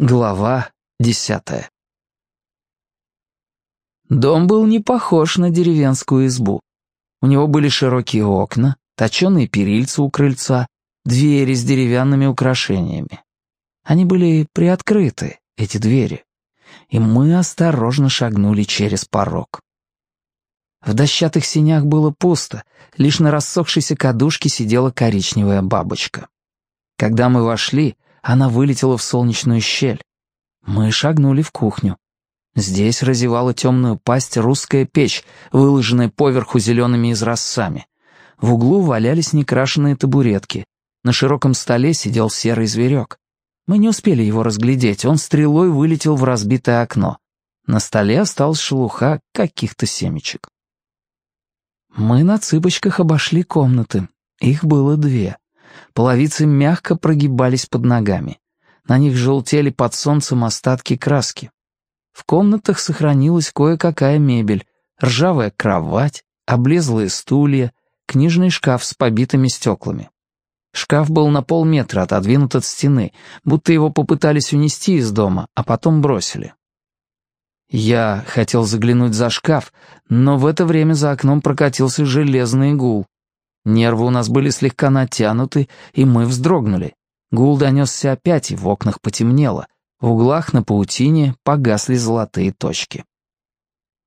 Глава десятая Дом был не похож на деревенскую избу. У него были широкие окна, точеные перильца у крыльца, двери с деревянными украшениями. Они были приоткрыты, эти двери, и мы осторожно шагнули через порог. В дощатых синях было пусто, лишь на рассохшейся кадушке сидела коричневая бабочка. Когда мы вошли, она вылетела в солнечную щель. Мы шагнули в кухню. Здесь разевала темную пасть русская печь, выложенная поверху зелеными изразцами. В углу валялись некрашенные табуретки. На широком столе сидел серый зверек. Мы не успели его разглядеть, он стрелой вылетел в разбитое окно. На столе осталась шелуха каких-то семечек. Мы на цыпочках обошли комнаты. Их было две. Половицы мягко прогибались под ногами. На них желтели под солнцем остатки краски. В комнатах сохранилась кое-какая мебель, ржавая кровать, облезлые стулья, книжный шкаф с побитыми стеклами. Шкаф был на полметра отодвинут от стены, будто его попытались унести из дома, а потом бросили. Я хотел заглянуть за шкаф, но в это время за окном прокатился железный гул. Нервы у нас были слегка натянуты, и мы вздрогнули. Гул донесся опять, и в окнах потемнело. В углах на паутине погасли золотые точки.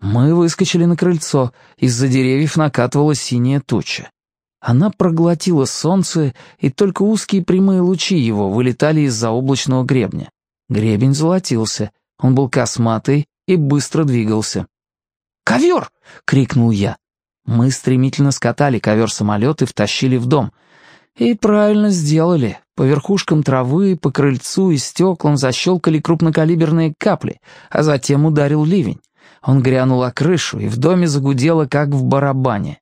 Мы выскочили на крыльцо, из-за деревьев накатывала синяя туча. Она проглотила солнце, и только узкие прямые лучи его вылетали из-за облачного гребня. Гребень золотился, он был косматый и быстро двигался. «Ковер!» — крикнул я. Мы стремительно скатали ковер-самолет и втащили в дом. И правильно сделали. По верхушкам травы, по крыльцу и стеклам защелкали крупнокалиберные капли, а затем ударил ливень. Он грянул о крышу, и в доме загудело, как в барабане.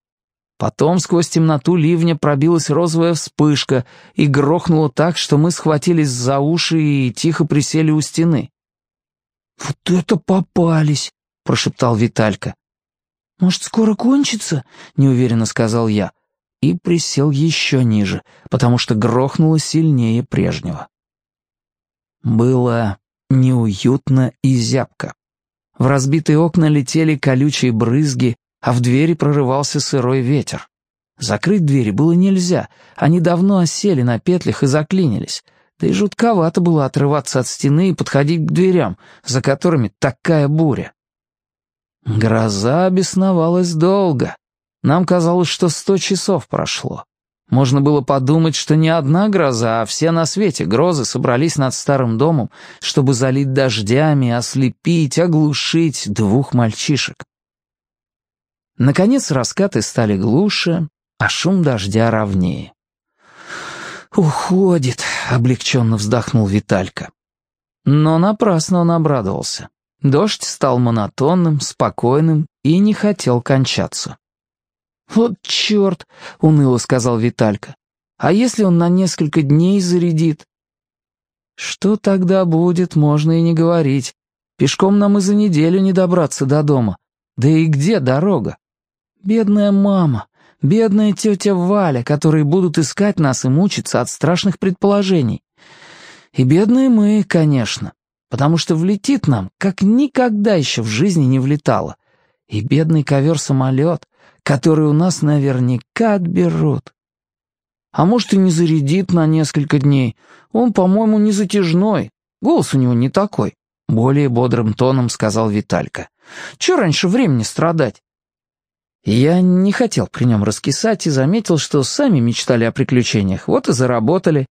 Потом сквозь темноту ливня пробилась розовая вспышка и грохнуло так, что мы схватились за уши и тихо присели у стены. «Вот это попались!» — прошептал Виталька. «Может, скоро кончится?» — неуверенно сказал я. И присел еще ниже, потому что грохнуло сильнее прежнего. Было неуютно и зябко. В разбитые окна летели колючие брызги, а в двери прорывался сырой ветер. Закрыть двери было нельзя, они давно осели на петлях и заклинились, да и жутковато было отрываться от стены и подходить к дверям, за которыми такая буря. Гроза бесновалась долго. Нам казалось, что сто часов прошло. Можно было подумать, что не одна гроза, а все на свете грозы собрались над старым домом, чтобы залить дождями, ослепить, оглушить двух мальчишек. Наконец раскаты стали глуше, а шум дождя ровнее. «Уходит», — облегченно вздохнул Виталька. Но напрасно он обрадовался. Дождь стал монотонным, спокойным и не хотел кончаться. «Вот черт!» — уныло сказал Виталька. «А если он на несколько дней зарядит?» «Что тогда будет, можно и не говорить. Пешком нам и за неделю не добраться до дома. Да и где дорога? Бедная мама, бедная тетя Валя, которые будут искать нас и мучиться от страшных предположений. И бедные мы, конечно потому что влетит нам, как никогда еще в жизни не влетало. И бедный ковер-самолет, который у нас наверняка отберут. А может, и не зарядит на несколько дней. Он, по-моему, не затяжной. Голос у него не такой. Более бодрым тоном сказал Виталька. Че раньше времени страдать? Я не хотел при нем раскисать и заметил, что сами мечтали о приключениях, вот и заработали.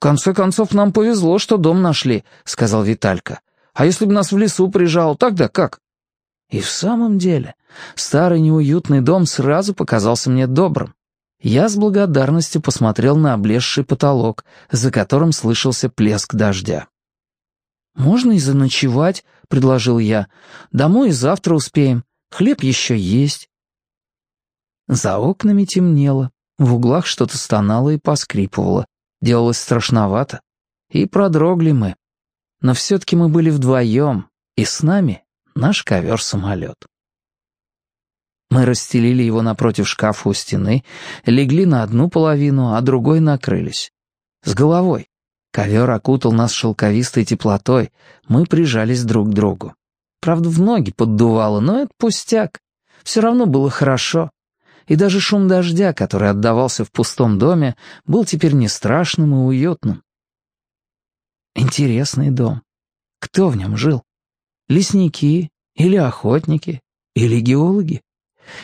«В конце концов, нам повезло, что дом нашли», — сказал Виталька. «А если бы нас в лесу прижал, тогда как?» И в самом деле, старый неуютный дом сразу показался мне добрым. Я с благодарностью посмотрел на облезший потолок, за которым слышался плеск дождя. «Можно и заночевать», — предложил я. «Домой и завтра успеем. Хлеб еще есть». За окнами темнело, в углах что-то стонало и поскрипывало. Делалось страшновато. И продрогли мы. Но все-таки мы были вдвоем, и с нами наш ковер-самолет. Мы расстелили его напротив шкафа у стены, легли на одну половину, а другой накрылись. С головой. Ковер окутал нас шелковистой теплотой, мы прижались друг к другу. Правда, в ноги поддувало, но это пустяк. Все равно было хорошо. И даже шум дождя, который отдавался в пустом доме, был теперь не страшным и уютным. Интересный дом. Кто в нем жил? Лесники или охотники или геологи?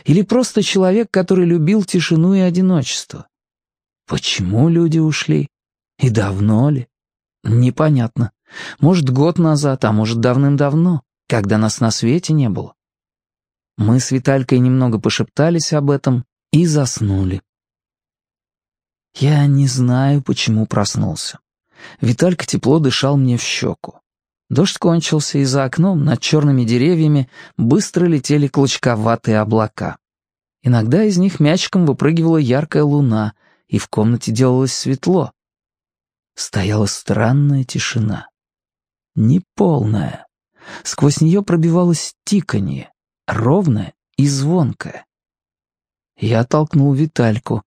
Или просто человек, который любил тишину и одиночество? Почему люди ушли? И давно ли? Непонятно. Может, год назад, а может, давным-давно, когда нас на свете не было. Мы с Виталькой немного пошептались об этом и заснули. Я не знаю, почему проснулся. Виталька тепло дышал мне в щеку. Дождь кончился, и за окном над черными деревьями быстро летели клочковатые облака. Иногда из них мячиком выпрыгивала яркая луна, и в комнате делалось светло. Стояла странная тишина. Неполная. Сквозь нее пробивалось тиканье, ровное и звонкое. Я толкнул Витальку.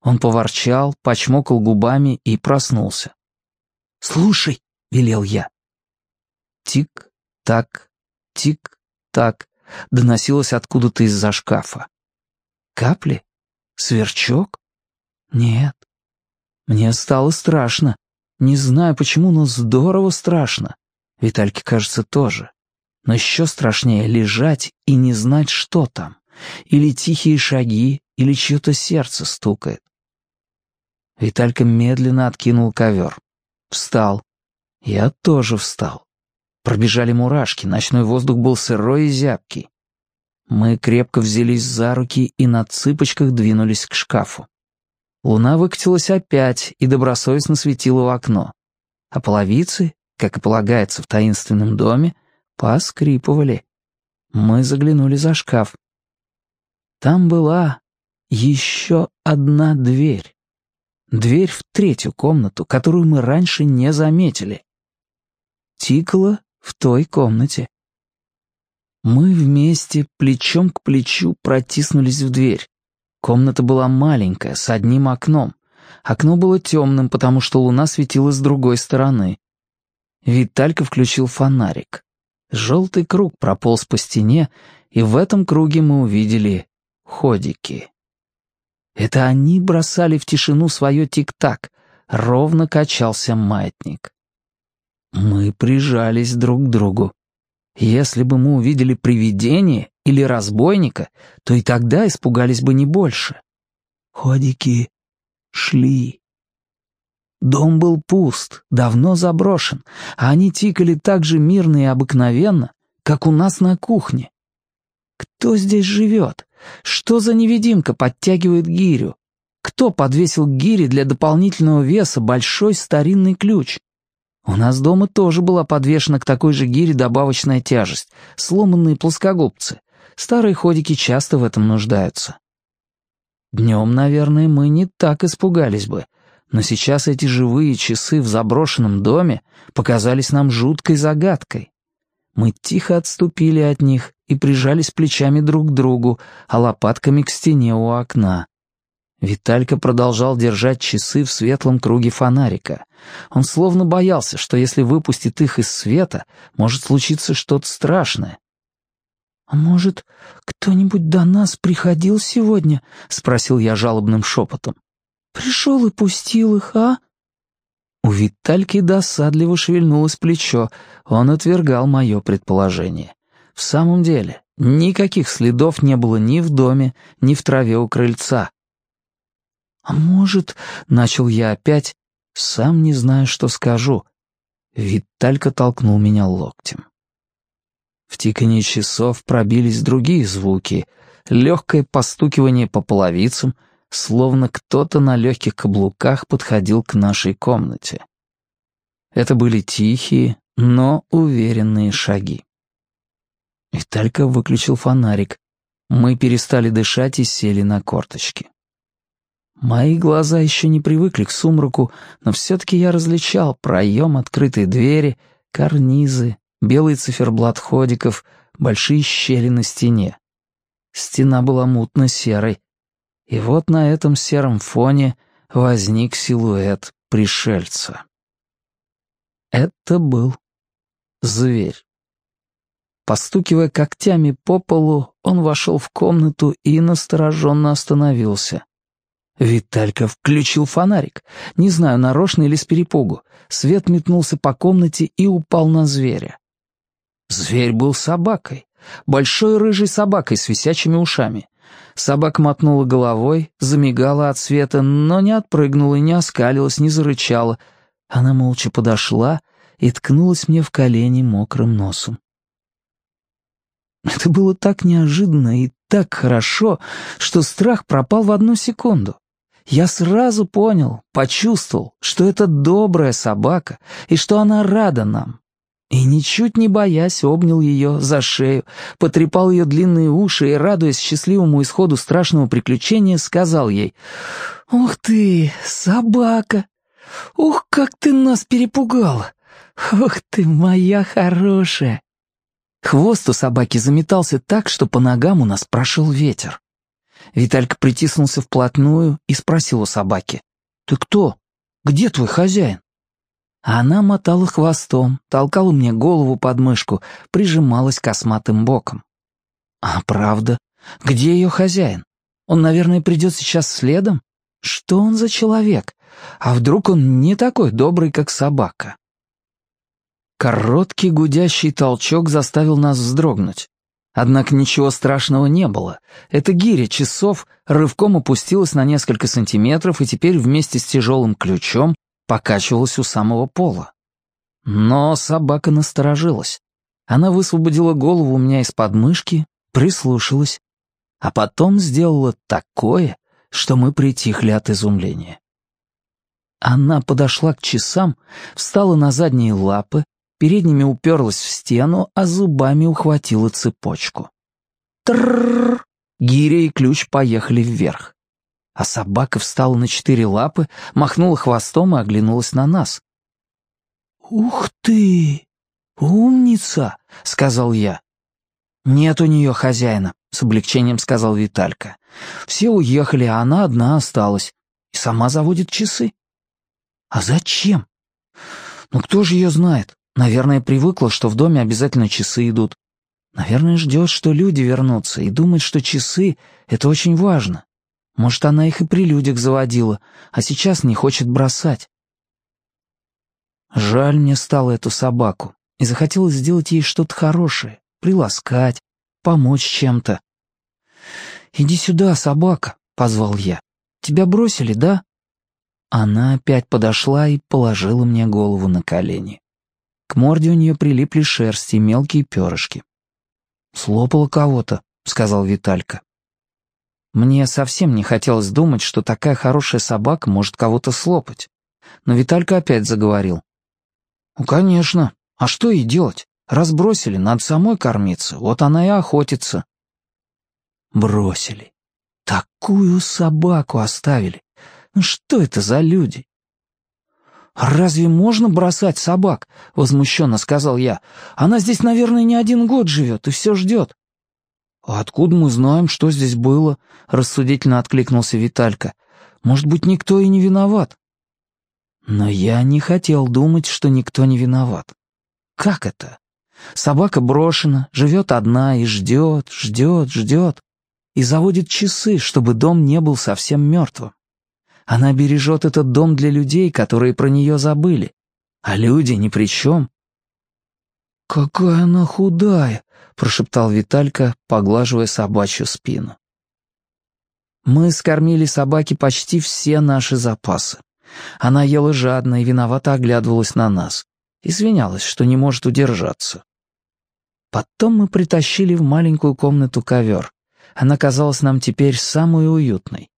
Он поворчал, почмокал губами и проснулся. «Слушай», — велел я. Тик-так, тик-так, доносилось откуда-то из-за шкафа. Капли? Сверчок? Нет. Мне стало страшно. Не знаю почему, но здорово страшно. Витальке, кажется, тоже. Но еще страшнее лежать и не знать, что там. Или тихие шаги, или чье-то сердце стукает. Виталька медленно откинул ковер. Встал. Я тоже встал. Пробежали мурашки, ночной воздух был сырой и зябкий. Мы крепко взялись за руки и на цыпочках двинулись к шкафу. Луна выкатилась опять и добросовестно светила в окно. А половицы, как и полагается в таинственном доме, поскрипывали. Мы заглянули за шкаф. Там была еще одна дверь. Дверь в третью комнату, которую мы раньше не заметили. Тикала в той комнате. Мы вместе, плечом к плечу, протиснулись в дверь. Комната была маленькая, с одним окном. Окно было темным, потому что луна светила с другой стороны. Виталька включил фонарик. Желтый круг прополз по стене, и в этом круге мы увидели ходики. Это они бросали в тишину свое тик-так, ровно качался маятник. Мы прижались друг к другу. Если бы мы увидели привидение или разбойника, то и тогда испугались бы не больше. Ходики шли. Дом был пуст, давно заброшен, а они тикали так же мирно и обыкновенно, как у нас на кухне. Кто здесь живет? Что за невидимка подтягивает гирю? Кто подвесил к гире для дополнительного веса большой старинный ключ? У нас дома тоже была подвешена к такой же гире добавочная тяжесть, сломанные плоскогубцы. Старые ходики часто в этом нуждаются. Днем, наверное, мы не так испугались бы, но сейчас эти живые часы в заброшенном доме показались нам жуткой загадкой. Мы тихо отступили от них и прижались плечами друг к другу, а лопатками к стене у окна. Виталька продолжал держать часы в светлом круге фонарика. Он словно боялся, что если выпустит их из света, может случиться что-то страшное. «А может, кто-нибудь до нас приходил сегодня?» — спросил я жалобным шепотом. «Пришел и пустил их, а?» У Витальки досадливо шевельнулось плечо. Он отвергал мое предположение. В самом деле, никаких следов не было ни в доме, ни в траве у крыльца. «А может...» — начал я опять, сам не знаю, что скажу. Виталька толкнул меня локтем. В тиканье часов пробились другие звуки, легкое постукивание по половицам, словно кто-то на легких каблуках подходил к нашей комнате. Это были тихие, но уверенные шаги. Виталька выключил фонарик. Мы перестали дышать и сели на корточки. Мои глаза еще не привыкли к сумраку, но все-таки я различал проем открытой двери, карнизы, белый циферблат ходиков, большие щели на стене. Стена была мутно-серой. И вот на этом сером фоне возник силуэт пришельца. Это был зверь. Постукивая когтями по полу, он вошел в комнату и настороженно остановился. Виталька включил фонарик. Не знаю, нарочно или с перепугу. Свет метнулся по комнате и упал на зверя. Зверь был собакой. Большой рыжей собакой с висячими ушами. Собака мотнула головой, замигала от света, но не отпрыгнула, не оскалилась, не зарычала. Она молча подошла и ткнулась мне в колени мокрым носом. Это было так неожиданно и так хорошо, что страх пропал в одну секунду. Я сразу понял, почувствовал, что это добрая собака и что она рада нам. И ничуть не боясь, обнял ее за шею, потрепал ее длинные уши и, радуясь счастливому исходу страшного приключения, сказал ей «Ух ты, собака! Ух, как ты нас перепугала! Ух ты, моя хорошая!» Хвост у собаки заметался так, что по ногам у нас прошел ветер. Виталька притиснулся вплотную и спросил у собаки. «Ты кто? Где твой хозяин?» Она мотала хвостом, толкала мне голову под мышку, прижималась косматым боком. «А правда? Где ее хозяин? Он, наверное, придет сейчас следом? Что он за человек? А вдруг он не такой добрый, как собака?» Короткий гудящий толчок заставил нас вздрогнуть. Однако ничего страшного не было. Эта гиря часов рывком опустилась на несколько сантиметров и теперь вместе с тяжелым ключом покачивалась у самого пола. Но собака насторожилась. Она высвободила голову у меня из подмышки, прислушалась, а потом сделала такое, что мы притихли от изумления. Она подошла к часам, встала на задние лапы, передними уперлась в стену, а зубами ухватила цепочку. Тррррр! Гиря и ключ поехали вверх. А собака встала на четыре лапы, махнула хвостом и оглянулась на нас. «Ух ты! Умница!» — сказал я. «Нет у нее хозяина», — с облегчением сказал Виталька. «Все уехали, а она одна осталась. И сама заводит часы». «А зачем?» «Ну кто же ее знает? Наверное, привыкла, что в доме обязательно часы идут. Наверное, ждет, что люди вернутся, и думает, что часы — это очень важно. Может, она их и при людях заводила, а сейчас не хочет бросать. Жаль мне стало эту собаку, и захотелось сделать ей что-то хорошее, приласкать, помочь чем-то. «Иди сюда, собака», — позвал я. «Тебя бросили, да?» Она опять подошла и положила мне голову на колени. К морде у нее прилипли шерсти и мелкие перышки. «Слопала кого-то», — сказал Виталька. Мне совсем не хотелось думать, что такая хорошая собака может кого-то слопать. Но Виталька опять заговорил. «Ну, конечно. А что ей делать? Разбросили, надо самой кормиться. Вот она и охотится». Бросили. Такую собаку оставили. Ну что это за люди? «Разве можно бросать собак?» — возмущенно сказал я. «Она здесь, наверное, не один год живет и все ждет». «А откуда мы знаем, что здесь было?» — рассудительно откликнулся Виталька. «Может быть, никто и не виноват?» Но я не хотел думать, что никто не виноват. Как это? Собака брошена, живет одна и ждет, ждет, ждет. И заводит часы, чтобы дом не был совсем мертвым. Она бережет этот дом для людей, которые про нее забыли. А люди ни при чем. «Какая она худая!» — прошептал Виталька, поглаживая собачью спину. Мы скормили собаке почти все наши запасы. Она ела жадно и виновато оглядывалась на нас. Извинялась, что не может удержаться. Потом мы притащили в маленькую комнату ковер. Она казалась нам теперь самой уютной.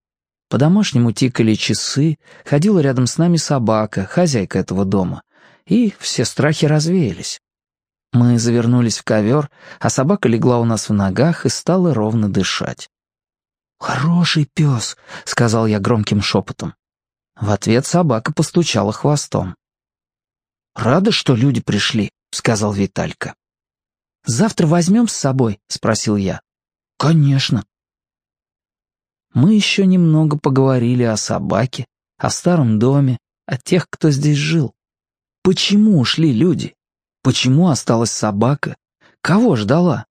По-домашнему тикали часы, ходила рядом с нами собака, хозяйка этого дома, и все страхи развеялись. Мы завернулись в ковер, а собака легла у нас в ногах и стала ровно дышать. «Хороший пес», — сказал я громким шепотом. В ответ собака постучала хвостом. «Рада, что люди пришли», — сказал Виталька. «Завтра возьмем с собой?» — спросил я. «Конечно», мы еще немного поговорили о собаке, о старом доме, о тех, кто здесь жил. Почему ушли люди? Почему осталась собака? Кого ждала?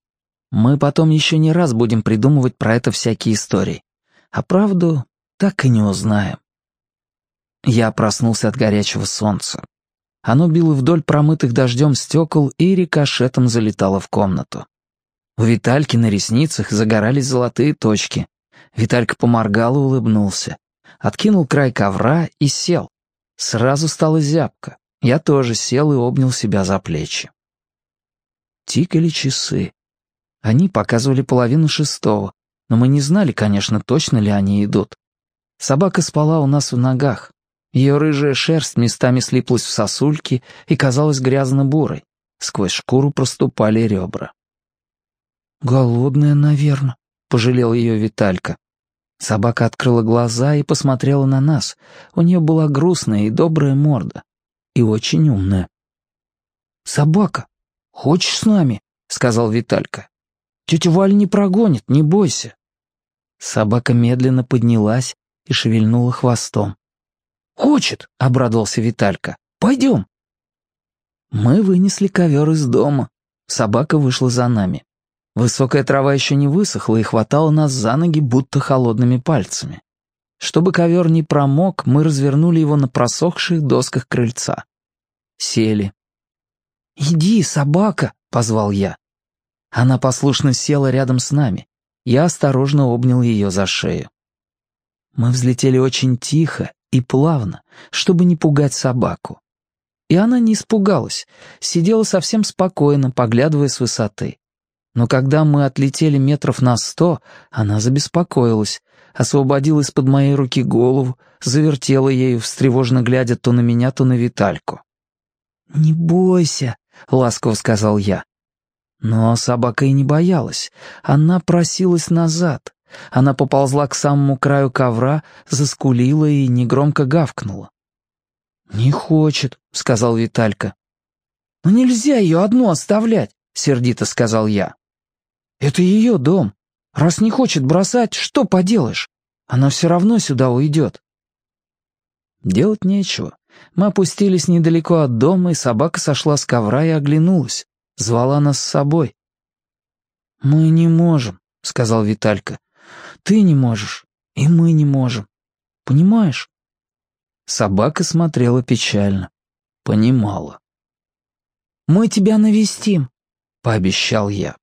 Мы потом еще не раз будем придумывать про это всякие истории. А правду так и не узнаем. Я проснулся от горячего солнца. Оно било вдоль промытых дождем стекол и рикошетом залетало в комнату. У Витальки на ресницах загорались золотые точки. Виталька поморгал и улыбнулся. Откинул край ковра и сел. Сразу стало зябко. Я тоже сел и обнял себя за плечи. Тикали часы. Они показывали половину шестого, но мы не знали, конечно, точно ли они идут. Собака спала у нас в ногах. Ее рыжая шерсть местами слиплась в сосульки и казалась грязно-бурой. Сквозь шкуру проступали ребра. «Голодная, наверное», — пожалел ее Виталька. Собака открыла глаза и посмотрела на нас. У нее была грустная и добрая морда. И очень умная. «Собака, хочешь с нами?» — сказал Виталька. «Тетя Валь не прогонит, не бойся». Собака медленно поднялась и шевельнула хвостом. «Хочет», — обрадовался Виталька. «Пойдем». Мы вынесли ковер из дома. Собака вышла за нами. Высокая трава еще не высохла и хватала нас за ноги будто холодными пальцами. Чтобы ковер не промок, мы развернули его на просохших досках крыльца. Сели. «Иди, собака!» — позвал я. Она послушно села рядом с нами. Я осторожно обнял ее за шею. Мы взлетели очень тихо и плавно, чтобы не пугать собаку. И она не испугалась, сидела совсем спокойно, поглядывая с высоты. Но когда мы отлетели метров на сто, она забеспокоилась, освободила из-под моей руки голову, завертела ею, встревоженно глядя то на меня, то на Витальку. «Не бойся», — ласково сказал я. Но собака и не боялась. Она просилась назад. Она поползла к самому краю ковра, заскулила и негромко гавкнула. «Не хочет», — сказал Виталька. «Но нельзя ее одну оставлять», — сердито сказал я. Это ее дом. Раз не хочет бросать, что поделаешь? Она все равно сюда уйдет. Делать нечего. Мы опустились недалеко от дома, и собака сошла с ковра и оглянулась. Звала нас с собой. «Мы не можем», — сказал Виталька. «Ты не можешь, и мы не можем. Понимаешь?» Собака смотрела печально. Понимала. «Мы тебя навестим», — пообещал я.